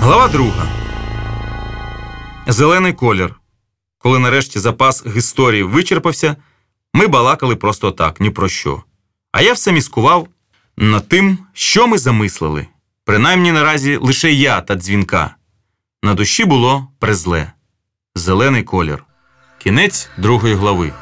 Глава друга. Зелений колір. Коли нарешті запас історії вичерпався, ми балакали просто так, ні про що. А я все міскував над тим, що ми замислили. Принаймні наразі лише я та дзвінка. На душі було презле. Зелений колір. Кінець другої глави.